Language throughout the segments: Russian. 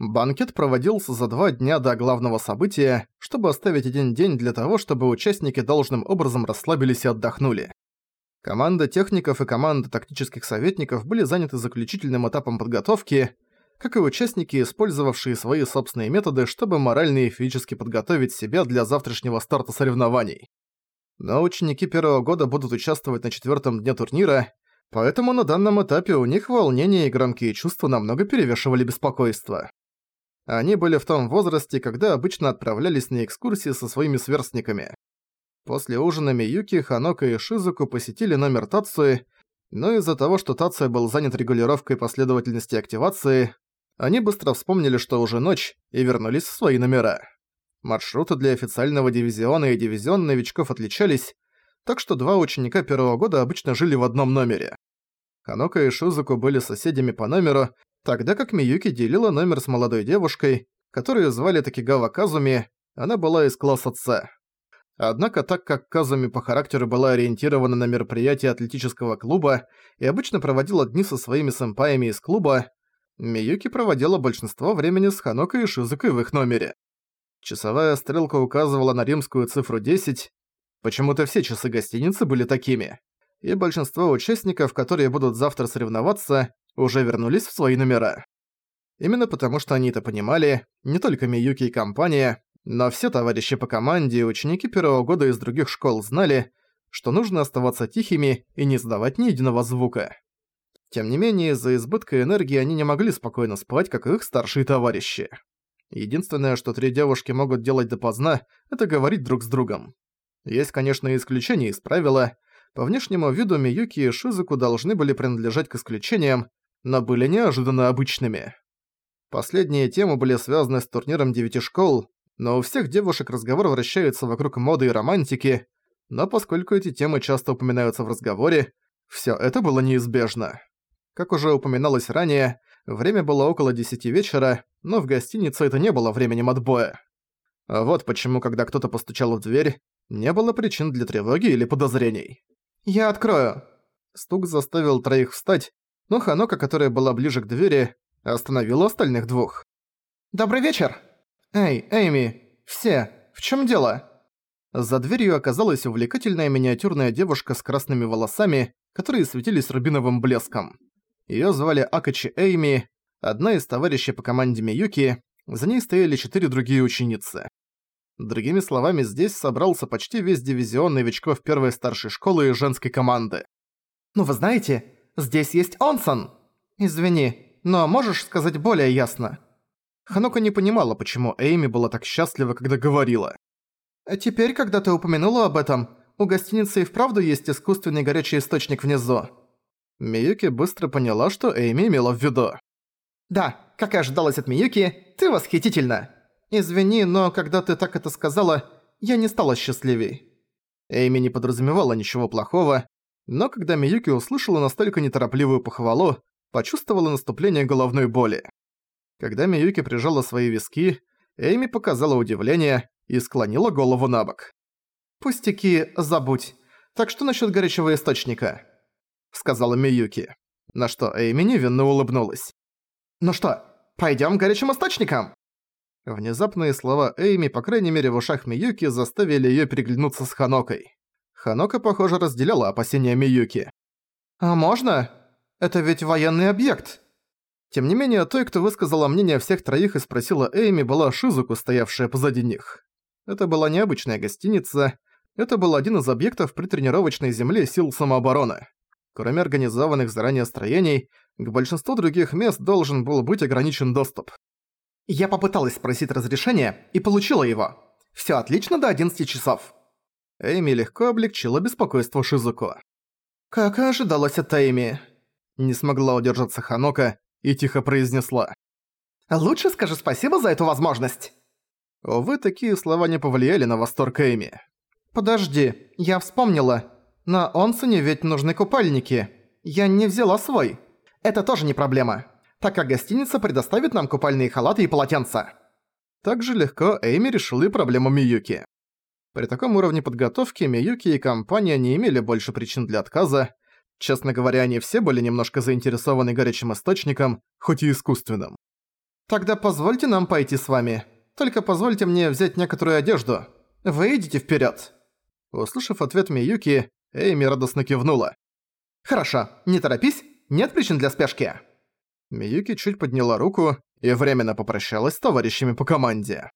Банкет проводился за два дня до главного события, чтобы оставить один день для того, чтобы участники должным образом расслабились и отдохнули. Команда техников и команда тактических советников были заняты заключительным этапом подготовки, как и участники, использовавшие свои собственные методы, чтобы морально и физически подготовить себя для завтрашнего старта соревнований. Но ученики первого года будут участвовать на четвертом дне турнира, поэтому на данном этапе у них волнение и громкие чувства намного перевешивали беспокойство. Они были в том возрасте, когда обычно отправлялись на экскурсии со своими сверстниками. После ужина Миюки, Ханока и Шизуку посетили номер Тацуи, но из-за того, что Тацуя был занят регулировкой последовательности активации, они быстро вспомнили, что уже ночь, и вернулись в свои номера. Маршруты для официального дивизиона и дивизион новичков отличались, так что два ученика первого года обычно жили в одном номере. Ханока и Шизуку были соседями по номеру, тогда как Миюки делила номер с молодой девушкой, которую звали Такигава Казуми, она была из класса С. Однако, так как Казуми по характеру была ориентирована на мероприятия атлетического клуба и обычно проводила дни со своими сэмпаями из клуба, Миюки проводила большинство времени с Ханоко и Шизукой в их номере. Часовая стрелка указывала на римскую цифру 10, почему-то все часы гостиницы были такими, и большинство участников, которые будут завтра соревноваться, уже вернулись в свои номера. Именно потому, что они это понимали, не только Миюки и компания, но все товарищи по команде и ученики первого года из других школ знали, что нужно оставаться тихими и не издавать ни единого звука. Тем не менее, из-за избытка энергии они не могли спокойно спать, как их старшие товарищи. Единственное, что три девушки могут делать допоздна, это говорить друг с другом. Есть, конечно, исключения из правила. По внешнему виду Миюки и Шизуку должны были принадлежать к исключениям, но были неожиданно обычными. Последние темы были связаны с турниром девяти школ, но у всех девушек разговор вращается вокруг моды и романтики, но поскольку эти темы часто упоминаются в разговоре, всё это было неизбежно. Как уже упоминалось ранее, время было около десяти вечера, но в гостинице это не было временем отбоя. А вот почему, когда кто-то постучал в дверь, не было причин для тревоги или подозрений. «Я открою!» Стук заставил троих встать, но Ханока, которая была ближе к двери, остановила остальных двух. «Добрый вечер!» «Эй, Эйми, все, в чем дело?» За дверью оказалась увлекательная миниатюрная девушка с красными волосами, которые светились рубиновым блеском. Её звали Акачи Эйми, одна из товарищей по команде Миюки, за ней стояли четыре другие ученицы. Другими словами, здесь собрался почти весь дивизион новичков первой старшей школы и женской команды. «Ну вы знаете, здесь есть Онсон!» «Извини, но можешь сказать более ясно?» Ханока не понимала, почему Эйми была так счастлива, когда говорила. «А теперь, когда ты упомянула об этом, у гостиницы и вправду есть искусственный горячий источник внизу». Миюки быстро поняла, что Эйми имела в виду. «Да, как и ожидалось от Миюки, ты восхитительна. Извини, но когда ты так это сказала, я не стала счастливей». Эйми не подразумевала ничего плохого, но когда Миюки услышала настолько неторопливую похвалу, почувствовала наступление головной боли. Когда Миюки прижала свои виски, Эйми показала удивление и склонила голову на бок. «Пустяки, забудь. Так что насчет горячего источника?» Сказала Миюки. На что Эйми невинно улыбнулась. «Ну что, пойдем к горячим источникам?» Внезапные слова Эйми, по крайней мере в ушах Миюки, заставили её переглянуться с Ханокой. Ханока, похоже, разделяла опасения Миюки. «А можно? Это ведь военный объект!» Тем не менее, той, кто высказала мнение всех троих и спросила Эйми, была Шизуку, стоявшая позади них. Это была необычная гостиница, это был один из объектов при тренировочной земле сил самообороны. Кроме организованных заранее строений, к большинству других мест должен был быть ограничен доступ. Я попыталась спросить разрешение и получила его. Всё отлично до 11 часов. Эйми легко облегчила беспокойство Шизуко. Как и ожидалось от Эйми. Не смогла удержаться Ханока, и тихо произнесла. «Лучше скажи спасибо за эту возможность!» Увы, такие слова не повлияли на восторг Эми. «Подожди, я вспомнила. На Онсоне ведь нужны купальники. Я не взяла свой. Это тоже не проблема, так как гостиница предоставит нам купальные халаты и полотенца». Так же легко Эйми решила и проблему Миюки. При таком уровне подготовки Миюки и компания не имели больше причин для отказа, Честно говоря, они все были немножко заинтересованы горячим источником, хоть и искусственным. «Тогда позвольте нам пойти с вами. Только позвольте мне взять некоторую одежду. Вы идите вперед. Услышав ответ Миюки, Эйми радостно кивнула. «Хорошо, не торопись, нет причин для спешки». Миюки чуть подняла руку и временно попрощалась с товарищами по команде.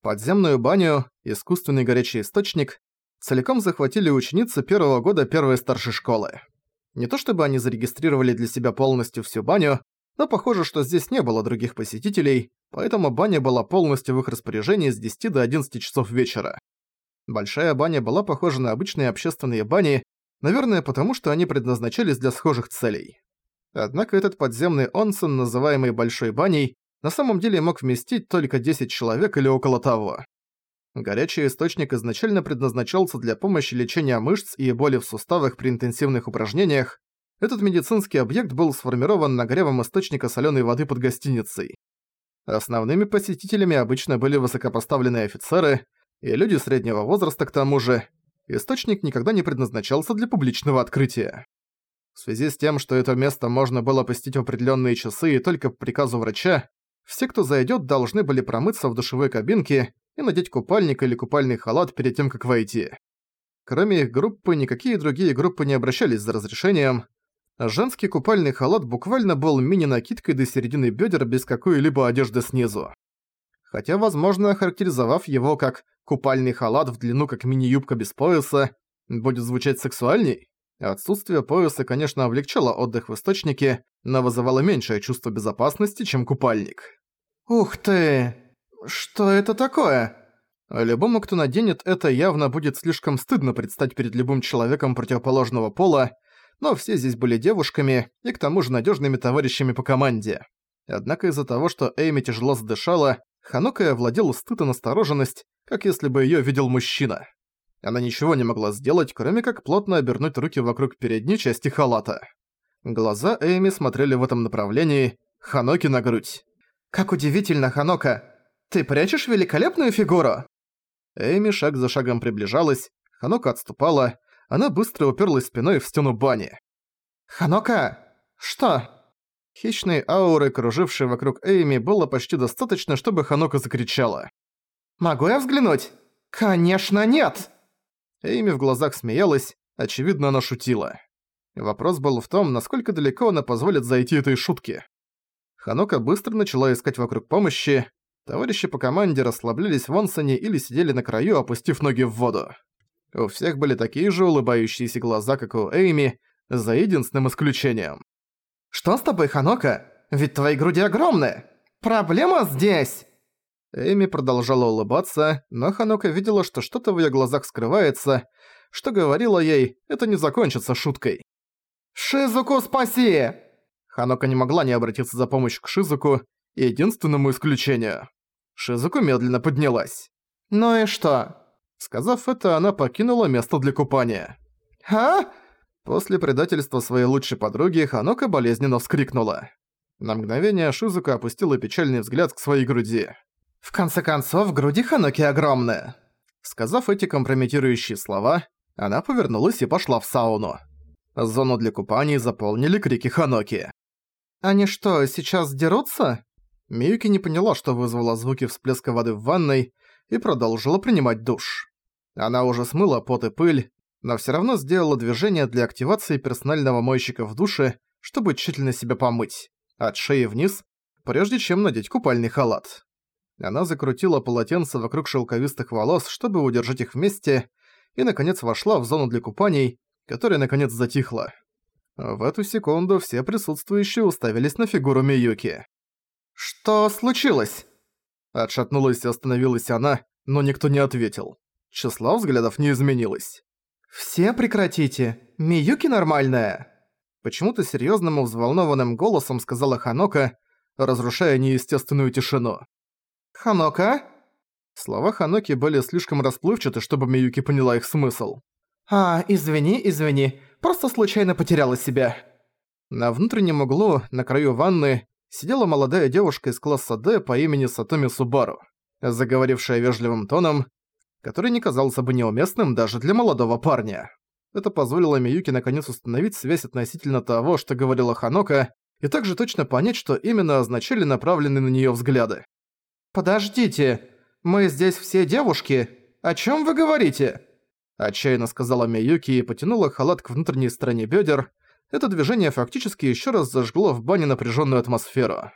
Подземную баню, искусственный горячий источник, целиком захватили ученицы первого года первой старшей школы. Не то чтобы они зарегистрировали для себя полностью всю баню, но похоже, что здесь не было других посетителей, поэтому баня была полностью в их распоряжении с 10 до 11 часов вечера. Большая баня была похожа на обычные общественные бани, наверное, потому что они предназначались для схожих целей. Однако этот подземный онсен, называемый Большой баней, на самом деле мог вместить только 10 человек или около того. Горячий источник изначально предназначался для помощи лечения мышц и боли в суставах при интенсивных упражнениях, этот медицинский объект был сформирован нагревом источника соленой воды под гостиницей. Основными посетителями обычно были высокопоставленные офицеры и люди среднего возраста к тому же. Источник никогда не предназначался для публичного открытия. В связи с тем, что это место можно было посетить в определенные часы и только по приказу врача, все, кто зайдет, должны были промыться в душевой кабинке и надеть купальник или купальный халат перед тем, как войти. Кроме их группы, никакие другие группы не обращались за разрешением, Женский купальный халат буквально был мини-накидкой до середины бедер без какой-либо одежды снизу. Хотя, возможно, охарактеризовав его как «купальный халат в длину как мини-юбка без пояса», будет звучать сексуальней. Отсутствие пояса, конечно, облегчало отдых в источнике, но вызывало меньшее чувство безопасности, чем купальник. «Ух ты! Что это такое?» Любому, кто наденет это, явно будет слишком стыдно предстать перед любым человеком противоположного пола, но все здесь были девушками и к тому же надежными товарищами по команде. Однако из-за того, что Эйми тяжело задышала, Ханока овладела стыд и настороженность, как если бы ее видел мужчина. Она ничего не могла сделать, кроме как плотно обернуть руки вокруг передней части халата. Глаза Эйми смотрели в этом направлении, Ханоки на грудь. «Как удивительно, Ханока! Ты прячешь великолепную фигуру!» Эйми шаг за шагом приближалась, Ханока отступала, она быстро уперлась спиной в стену бани. «Ханока! Что?» Хищной ауры, кружившей вокруг Эйми, было почти достаточно, чтобы Ханока закричала. «Могу я взглянуть?» «Конечно нет!» Эйми в глазах смеялась, очевидно, она шутила. Вопрос был в том, насколько далеко она позволит зайти этой шутке. Ханока быстро начала искать вокруг помощи. Товарищи по команде расслаблялись в онсоне или сидели на краю, опустив ноги в воду. У всех были такие же улыбающиеся глаза, как у Эйми, за единственным исключением. «Что с тобой, Ханока? Ведь твои груди огромные! Проблема здесь!» Эми продолжала улыбаться, но Ханока видела, что что-то в её глазах скрывается, что говорила ей, это не закончится шуткой. «Шизуку спаси!» Ханока не могла не обратиться за помощью к Шизуку, единственному исключению. Шизуку медленно поднялась. «Ну и что? Сказав это, она покинула место для купания. «А?» После предательства своей лучшей подруги Ханока болезненно вскрикнула. На мгновение Шизука опустила печальный взгляд к своей груди. «В конце концов, груди Ханоки огромные!» Сказав эти компрометирующие слова, она повернулась и пошла в сауну. Зону для купаний заполнили крики Ханоки. «Они что, сейчас дерутся?» Миюки не поняла, что вызвало звуки всплеска воды в ванной, и продолжила принимать душ. Она уже смыла пот и пыль, но всё равно сделала движение для активации персонального мойщика в душе, чтобы тщательно себя помыть, от шеи вниз, прежде чем надеть купальный халат. Она закрутила полотенце вокруг шелковистых волос, чтобы удержать их вместе, и, наконец, вошла в зону для купаний, которая, наконец, затихла. В эту секунду все присутствующие уставились на фигуру Миюки. «Что случилось?» Отшатнулась и остановилась она, но никто не ответил. Число взглядов не изменилось. «Все прекратите! Миюки нормальная!» Почему-то серьёзным и взволнованным голосом сказала Ханока, разрушая неестественную тишину. «Ханока?» Слова Ханоки были слишком расплывчаты, чтобы Миюки поняла их смысл. «А, извини, извини, просто случайно потеряла себя». На внутреннем углу, на краю ванны, сидела молодая девушка из класса D по имени Сатоми Субару, заговорившая вежливым тоном, который не казался бы неуместным даже для молодого парня. Это позволило Миюки наконец установить связь относительно того, что говорила Ханока, и также точно понять, что именно означали направленные на неё взгляды. «Подождите, мы здесь все девушки. О чём вы говорите?» Отчаянно сказала Миюки и потянула халат к внутренней стороне бёдер. Это движение фактически ещё раз зажгло в бане напряжённую атмосферу.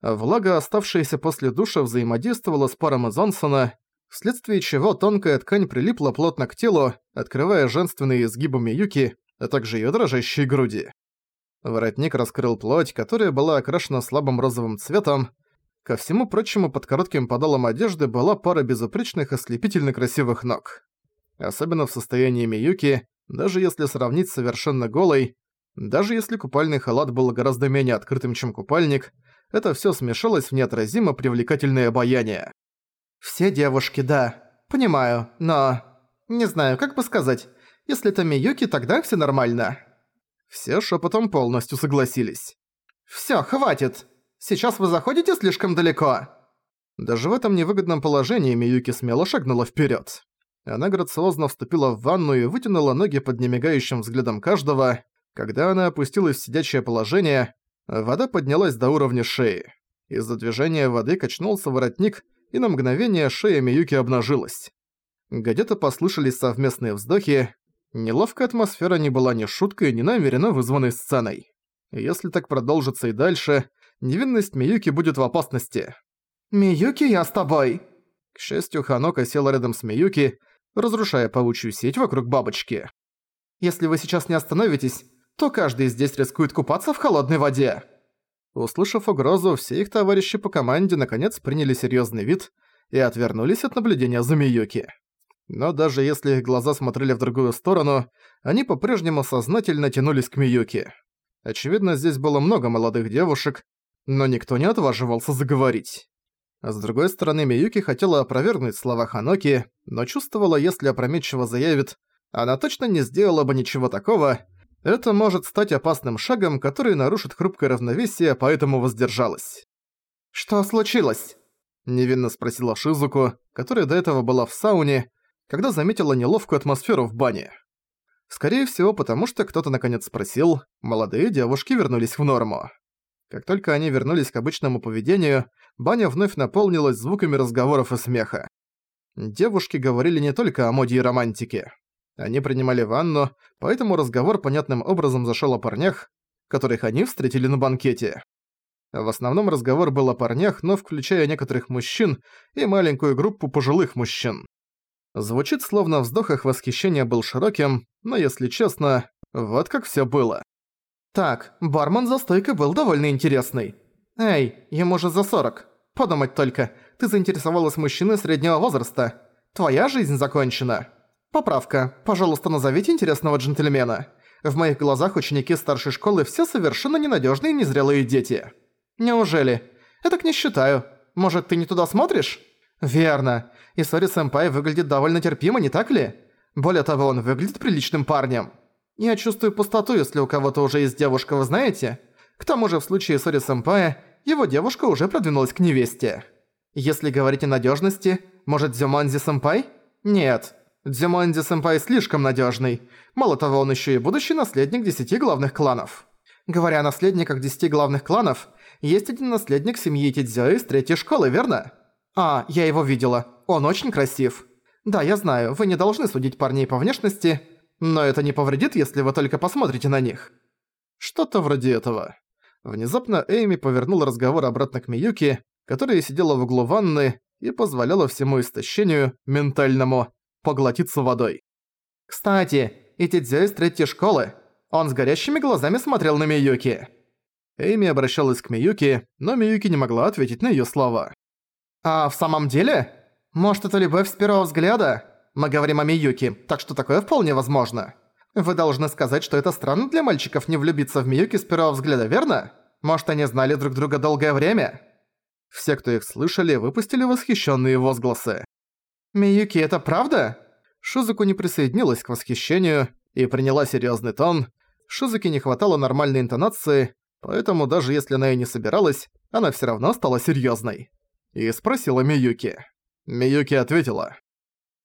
Влага, оставшаяся после душа, взаимодействовала с паром из Ансона, вследствие чего тонкая ткань прилипла плотно к телу, открывая женственные изгибы Миюки, а также её дрожащие груди. Воротник раскрыл плоть, которая была окрашена слабым розовым цветом. Ко всему прочему, под коротким подолом одежды была пара безупречных ослепительно красивых ног. Особенно в состоянии Миюки, даже если сравнить с совершенно голой, даже если купальный халат был гораздо менее открытым, чем купальник, это всё смешалось в неотразимо привлекательное обаяние. «Все девушки, да. Понимаю, но... Не знаю, как бы сказать. Если это Миюки, тогда всё нормально». Все шепотом полностью согласились. «Всё, хватит! Сейчас вы заходите слишком далеко!» Даже в этом невыгодном положении Миюки смело шагнула вперед. Она грациозно вступила в ванну и вытянула ноги под немигающим взглядом каждого. Когда она опустилась в сидячее положение, вода поднялась до уровня шеи. Из-за движения воды качнулся воротник, и на мгновение шея Миюки обнажилась. Где-то послышались совместные вздохи. Неловкая атмосфера не была ни шуткой, ни намеренно вызванной сценой. Если так продолжится и дальше, невинность Миюки будет в опасности. «Миюки, я с тобой!» К счастью, Ханока села рядом с Миюки, разрушая паучью сеть вокруг бабочки. «Если вы сейчас не остановитесь, то каждый здесь рискует купаться в холодной воде!» Услышав угрозу, все их товарищи по команде наконец приняли серьезный вид и отвернулись от наблюдения за Миюки. Но даже если их глаза смотрели в другую сторону, они по-прежнему сознательно тянулись к Миюки. Очевидно, здесь было много молодых девушек, но никто не отваживался заговорить. А с другой стороны, Миюки хотела опровергнуть слова Ханоки, но чувствовала, если опрометчиво заявит, она точно не сделала бы ничего такого, это может стать опасным шагом, который нарушит хрупкое равновесие, поэтому воздержалась. «Что случилось?» – невинно спросила Шизуку, которая до этого была в сауне, когда заметила неловкую атмосферу в бане. Скорее всего, потому что кто-то наконец спросил, молодые девушки вернулись в норму. Как только они вернулись к обычному поведению, баня вновь наполнилась звуками разговоров и смеха. Девушки говорили не только о моде и романтике. Они принимали ванну, поэтому разговор понятным образом зашел о парнях, которых они встретили на банкете. В основном разговор был о парнях, но включая некоторых мужчин и маленькую группу пожилых мужчин. Звучит словно в вздохах восхищения был широким, но если честно, вот как всё было. Так, бармен за стойкой был довольно интересный. Эй, ему же за 40. Подумать только, ты заинтересовалась мужчиной среднего возраста. Твоя жизнь закончена. Поправка. Пожалуйста, назовите интересного джентльмена. В моих глазах ученики старшей школы все совершенно ненадежные и незрелые дети. Неужели? Я так не считаю. Может, ты не туда смотришь? Верно. Исори-сэмпай выглядит довольно терпимо, не так ли? Более того, он выглядит приличным парнем. Я чувствую пустоту, если у кого-то уже есть девушка, вы знаете? К тому же в случае Исори-сэмпая, его девушка уже продвинулась к невесте. Если говорить о надежности, может Дзюманзи-сэмпай? Нет. Дзюмонди-сэмпай слишком надежный. Мало того, он еще и будущий наследник десяти главных кланов. Говоря о наследниках десяти главных кланов, есть один наследник семьи Тидзё из третьей школы, верно? А, я его видела. Он очень красив. Да, я знаю, вы не должны судить парней по внешности, но это не повредит, если вы только посмотрите на них. Что-то вроде этого. Внезапно Эйми повернула разговор обратно к Миюки, которая сидела в углу ванны и позволяла всему истощению, ментальному, поглотиться водой. «Кстати, и Тидзё из третьей школы. Он с горящими глазами смотрел на Миюки». Эйми обращалась к Миюки, но Миюки не могла ответить на её слова. «А в самом деле? Может, это любовь с первого взгляда? Мы говорим о Миюки, так что такое вполне возможно. Вы должны сказать, что это странно для мальчиков не влюбиться в Миюки с первого взгляда, верно? Может, они знали друг друга долгое время?» Все, кто их слышали, выпустили восхищенные возгласы. «Миюки, это правда?» Шизуку не присоединилась к восхищению и приняла серьезный тон. Шизуке не хватало нормальной интонации, поэтому даже если она и не собиралась, она все равно стала серьезной. И спросила Миюки. Миюки ответила.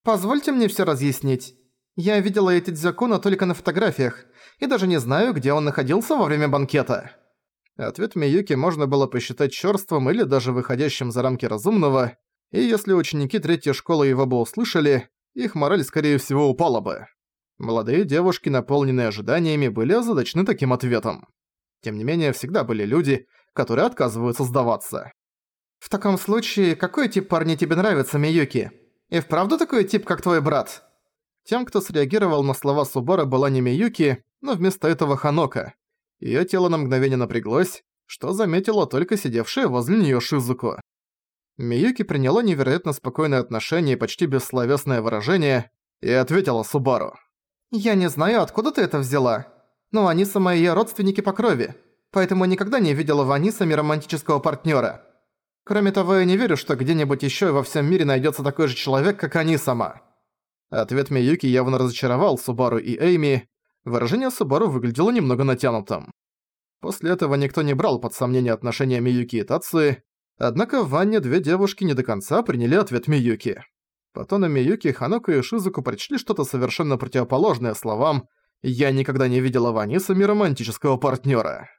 «Позвольте мне все разъяснить. Я видела эти Дзякуна только на фотографиях, и даже не знаю, где он находился во время банкета». Ответ Миюки можно было посчитать чёрствым или даже выходящим за рамки разумного, и если ученики третьей школы его бы услышали, их мораль скорее всего упала бы. Молодые девушки, наполненные ожиданиями, были озадачены таким ответом. Тем не менее, всегда были люди, которые отказываются сдаваться. «В таком случае, какой тип парня тебе нравится, Миюки? И вправду такой тип, как твой брат?» Тем, кто среагировал на слова Субара, была не Миюки, но вместо этого Ханока. Её тело на мгновение напряглось, что заметила только сидевшая возле неё Шизуко. Миюки приняла невероятно спокойное отношение и почти бессловесное выражение и ответила Субару. «Я не знаю, откуда ты это взяла, но Аниса мои родственники по крови, поэтому никогда не видела в Анисами романтического партнёра. Кроме того, я не верю, что где-нибудь ещё во всем мире найдётся такой же человек, как они сама». Ответ Миюки явно разочаровал Субару и Эйми. Выражение Субару выглядело немного натянутым. После этого никто не брал под сомнение отношения Миюки и Тацуи, однако в ванне две девушки не до конца приняли ответ Миюки. По тону Миюки, Ханока и Шизуку прочли что-то совершенно противоположное словам «Я никогда не видела в Анисами романтического партнёра».